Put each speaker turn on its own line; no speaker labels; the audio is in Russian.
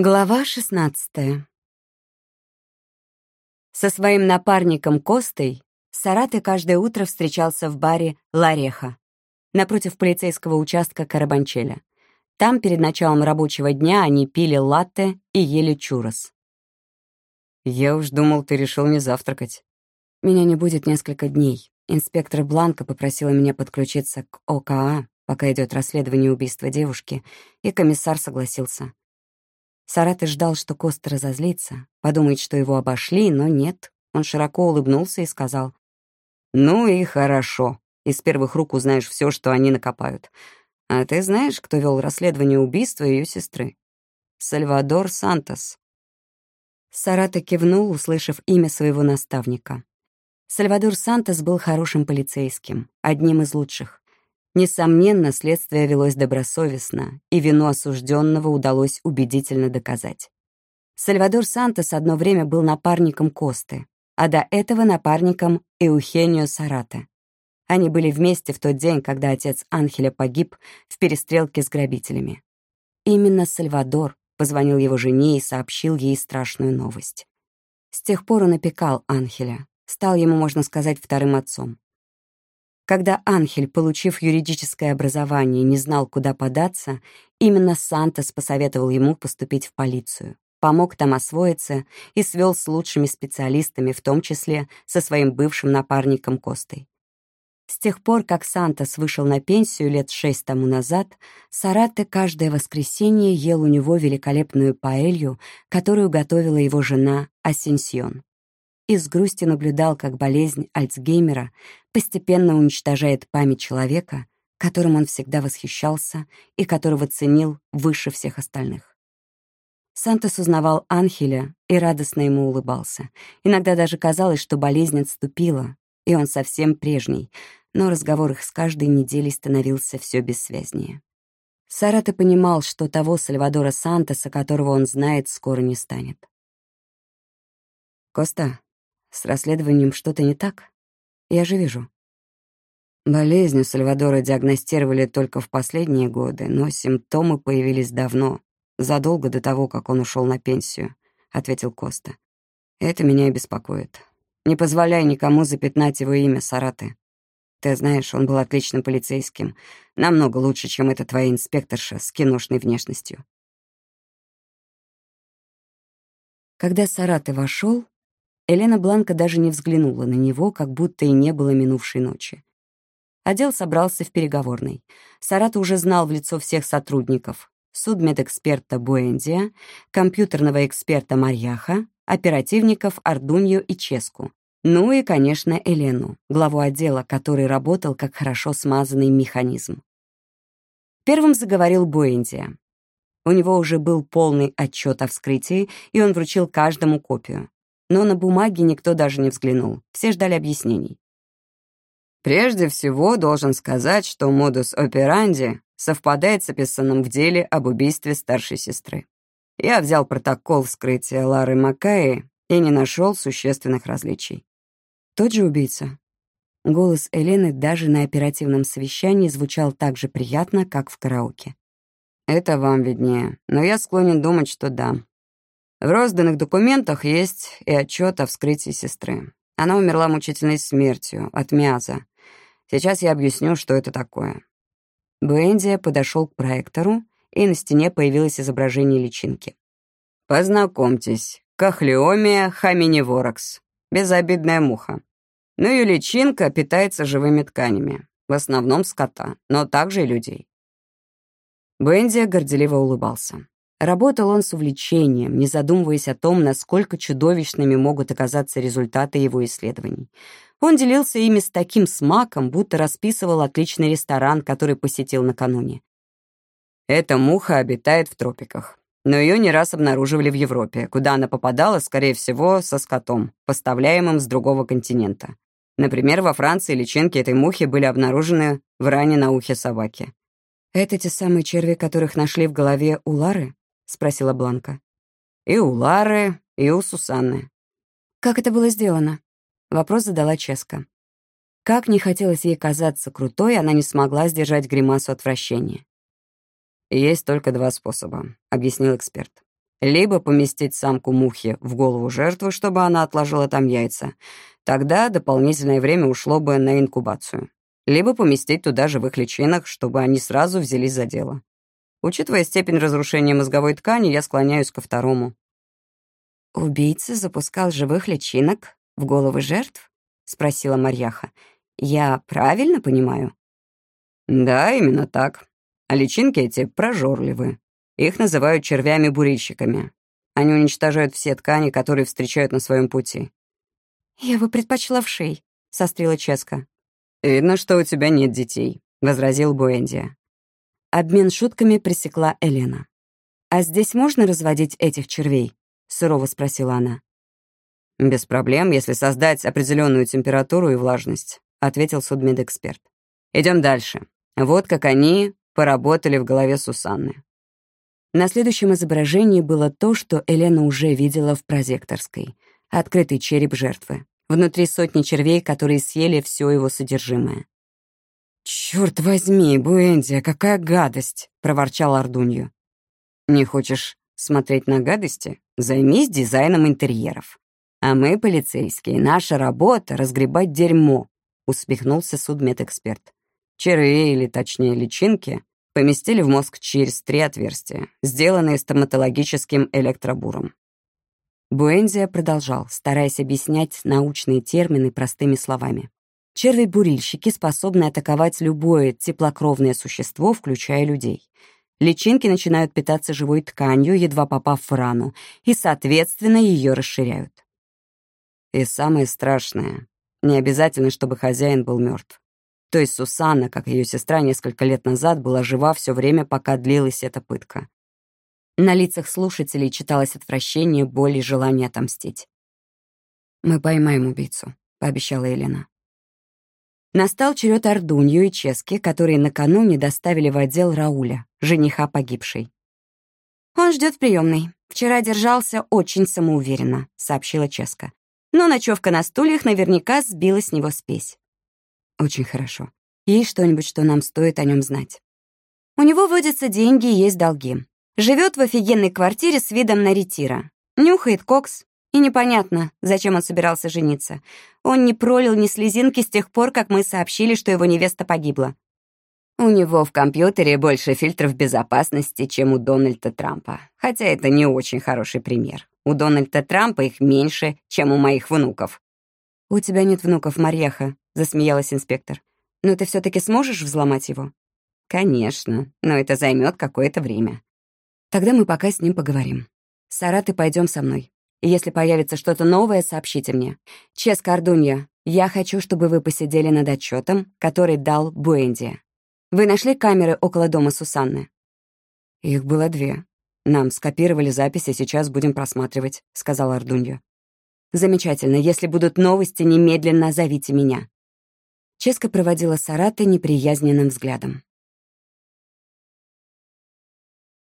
Глава 16 Со своим напарником Костой Сараты каждое утро встречался в баре «Лареха» напротив полицейского участка Карабанчеля. Там перед началом рабочего дня они пили латте и ели чурос.
«Я уж думал, ты решил не завтракать».
«Меня не будет несколько дней. Инспектор Бланка попросила меня подключиться к ОКА, пока идет расследование убийства девушки, и комиссар согласился. Сараты ждал, что Коста разозлится, подумает, что его обошли, но нет. Он широко улыбнулся и сказал, «Ну и хорошо. Из первых рук узнаешь все, что они накопают. А ты знаешь, кто вел расследование убийства ее сестры? Сальвадор Сантос». Сараты кивнул, услышав имя своего наставника. Сальвадор Сантос был хорошим полицейским, одним из лучших. Несомненно, следствие велось добросовестно, и вину осужденного удалось убедительно доказать. Сальвадор Сантос одно время был напарником Косты, а до этого напарником Эухенио Сарата. Они были вместе в тот день, когда отец Анхеля погиб в перестрелке с грабителями. Именно Сальвадор позвонил его жене и сообщил ей страшную новость. С тех пор он опекал Анхеля, стал ему, можно сказать, вторым отцом. Когда Анхель, получив юридическое образование, не знал, куда податься, именно Сантос посоветовал ему поступить в полицию, помог там освоиться и свел с лучшими специалистами, в том числе со своим бывшим напарником Костой. С тех пор, как Сантос вышел на пенсию лет шесть тому назад, Сарате каждое воскресенье ел у него великолепную паэлью, которую готовила его жена Асенсион и с грустью наблюдал, как болезнь Альцгеймера постепенно уничтожает память человека, которым он всегда восхищался и которого ценил выше всех остальных. Сантос узнавал Анхеля и радостно ему улыбался. Иногда даже казалось, что болезнь отступила, и он совсем прежний, но разговор их с каждой неделей становился все бессвязнее. Сарата понимал, что того Сальвадора Сантоса, которого он знает, скоро не станет. «Коста, с расследованием что-то не так? Я же вижу. Болезнь у Сальвадора диагностировали только в последние годы, но симптомы появились давно, задолго до того, как он ушел на пенсию, — ответил Коста. Это меня и беспокоит. Не позволяй никому запятнать его имя, Сараты. Ты знаешь, он был отличным полицейским, намного лучше, чем эта твоя инспекторша с киношной внешностью. Когда Сараты вошел, Елена Бланка даже не взглянула на него, как будто и не было минувшей ночи. Отдел собрался в переговорной. Сарата уже знал в лицо всех сотрудников. Судмедэксперта Буэндия, компьютерного эксперта Марьяха, оперативников Ардунью и Ческу. Ну и, конечно, Елену, главу отдела, который работал как хорошо смазанный механизм. Первым заговорил Буэндия. У него уже был полный отчет о вскрытии, и он вручил каждому копию но на бумаге никто даже не взглянул. Все ждали объяснений.
Прежде всего, должен сказать, что модус операнди совпадает с описанным в деле об убийстве старшей сестры. Я взял протокол вскрытия Лары Маккаи и не нашел существенных различий.
Тот же убийца. Голос Елены даже на оперативном совещании звучал так же приятно, как в караоке.
Это вам виднее, но я склонен думать, что да. В розданных документах есть и отчет о вскрытии сестры. Она умерла мучительной смертью от мяза. Сейчас я объясню, что это такое.
Буэндия подошел к проектору, и на стене появилось изображение личинки.
Познакомьтесь, Кахлиомия хаминеворакс, безобидная муха. Ну и личинка питается живыми тканями, в основном скота, но также и людей.
Бендия горделиво улыбался. Работал он с увлечением, не задумываясь о том, насколько чудовищными могут оказаться результаты его исследований. Он делился ими с таким смаком, будто расписывал отличный ресторан, который посетил накануне.
Эта муха обитает в тропиках, но ее не раз обнаруживали в Европе, куда она попадала, скорее всего, со скотом, поставляемым с другого континента. Например, во Франции личинки этой мухи были обнаружены в ране на ухе собаки.
«Это те самые черви, которых нашли в голове у Лары?» — спросила Бланка.
«И у Лары, и у Сусанны».
«Как это было сделано?» Вопрос задала Ческа. Как не хотелось ей казаться крутой, она не смогла сдержать гримасу отвращения.
«Есть только два способа», — объяснил эксперт. Либо поместить самку мухи в голову жертвы, чтобы она отложила там яйца. Тогда дополнительное время ушло бы на инкубацию. Либо поместить туда живых личинок, чтобы они сразу взялись за дело. Учитывая степень разрушения мозговой ткани, я склоняюсь ко второму.
«Убийца запускал живых личинок в головы жертв?» — спросила Марьяха. «Я правильно понимаю?»
«Да, именно так. А личинки эти прожорливы. Их называют червями-бурильщиками. Они уничтожают все ткани, которые встречают на своем пути».
«Я бы предпочла вшей», — сострила Ческа.
«Видно, что у тебя нет детей», — возразил Буэндия.
Обмен шутками пресекла Елена. «А здесь можно разводить этих червей?» — сурово спросила она.
«Без проблем, если создать определенную температуру и влажность», — ответил судмедэксперт. Идем дальше. Вот как они поработали в голове Сусанны.
На следующем изображении было то, что Елена уже видела в прозекторской. Открытый череп жертвы. Внутри сотни червей, которые съели все его содержимое.
«Чёрт возьми, Буэндия, какая гадость!» — проворчал Ардунью. «Не хочешь смотреть на гадости? Займись дизайном интерьеров. А мы, полицейские, наша работа — разгребать дерьмо», — усмехнулся судмедэксперт. Червей, или точнее личинки, поместили в мозг через три отверстия, сделанные стоматологическим электробуром.
Буэнзия продолжал, стараясь объяснять научные термины простыми словами. Черви-бурильщики способны атаковать любое теплокровное существо, включая людей. Личинки начинают питаться живой тканью, едва попав в рану, и, соответственно, ее расширяют.
И самое страшное, не обязательно, чтобы хозяин был мертв. То есть Сусанна, как ее сестра несколько лет назад, была жива все время, пока длилась эта пытка.
На лицах слушателей читалось отвращение, боль и желание отомстить. «Мы поймаем убийцу», — пообещала Елена. Настал черед Ардунью и Чески, которые накануне доставили в отдел Рауля, жениха погибшей. «Он ждет в приемной. Вчера держался очень самоуверенно», — сообщила Ческа. «Но ночевка на стульях наверняка сбила с него спесь». «Очень хорошо. Есть что-нибудь, что нам стоит о нем знать?» «У него водятся деньги и есть долги. Живет в офигенной квартире с видом на ретира. Нюхает кокс. И непонятно, зачем он собирался жениться. Он не пролил ни слезинки с тех пор, как мы сообщили, что его невеста погибла. У него в компьютере больше фильтров безопасности, чем у Дональда Трампа. Хотя это не очень хороший пример. У Дональда Трампа их меньше, чем у моих внуков. «У тебя нет внуков, Марьяха», — засмеялась инспектор. «Но ты все таки сможешь взломать его?»
«Конечно, но это займет какое-то время.
Тогда мы пока с ним поговорим. Сара, ты пойдем со мной. Если появится что-то новое, сообщите мне. Чес Кардунья, я хочу, чтобы вы посидели над отчетом, который дал Буэнди. Вы нашли камеры около дома Сусанны?
Их было две. Нам скопировали записи, сейчас будем просматривать, сказал Ардунья.
Замечательно. Если будут новости, немедленно зовите меня. Ческа проводила Сараты неприязненным взглядом.